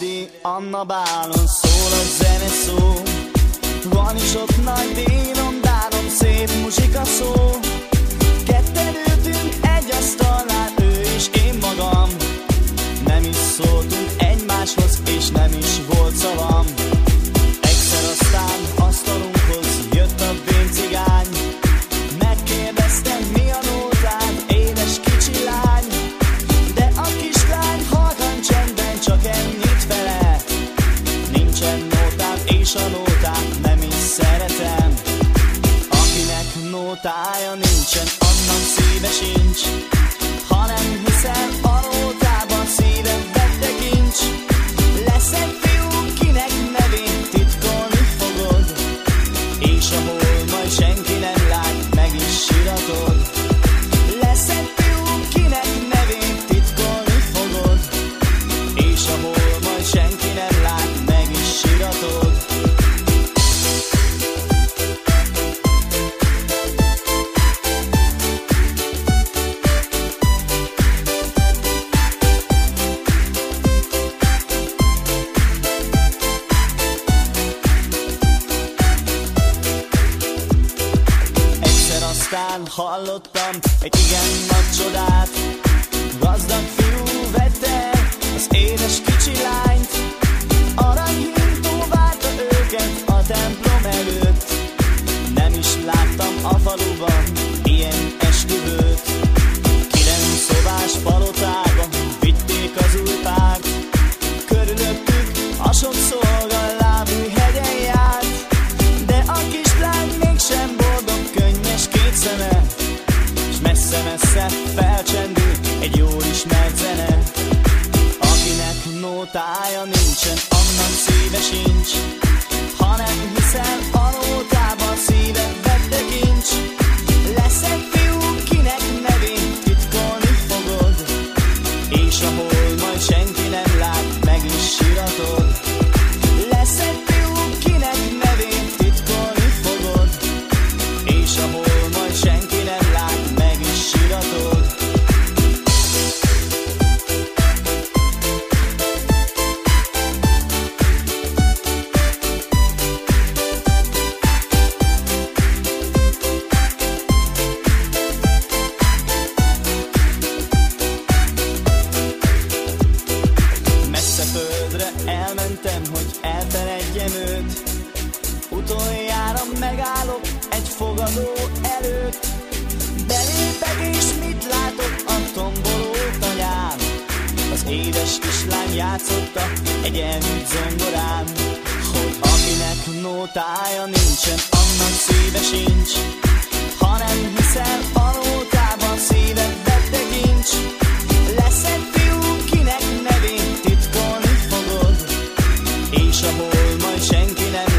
Kennedy, Anna Bálon szól a zene szó, van is ott nagy díj. És a nótát nem is szeretem. Akinek nótája nincsen, annak szíve sincs. Aztán hallottam egy igen nagy csodát. ismert zene Akinek nótája nincsen, annak szíve sincs. földre Elmentem, hogy elfeledjem őt. Utoljára megállok egy fogadó előtt. Belépek és mit látok? A tomboló tanyán Az édes kislány játszotta egy elműt zongorán Hogy akinek nótája nincsen, annak szíve sincs Ha nem hiszel való Koymayın şenkine